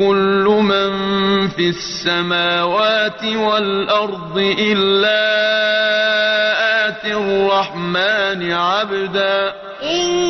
كل من في السماوات والأرض إلا آتي الرحمن عبدا. إن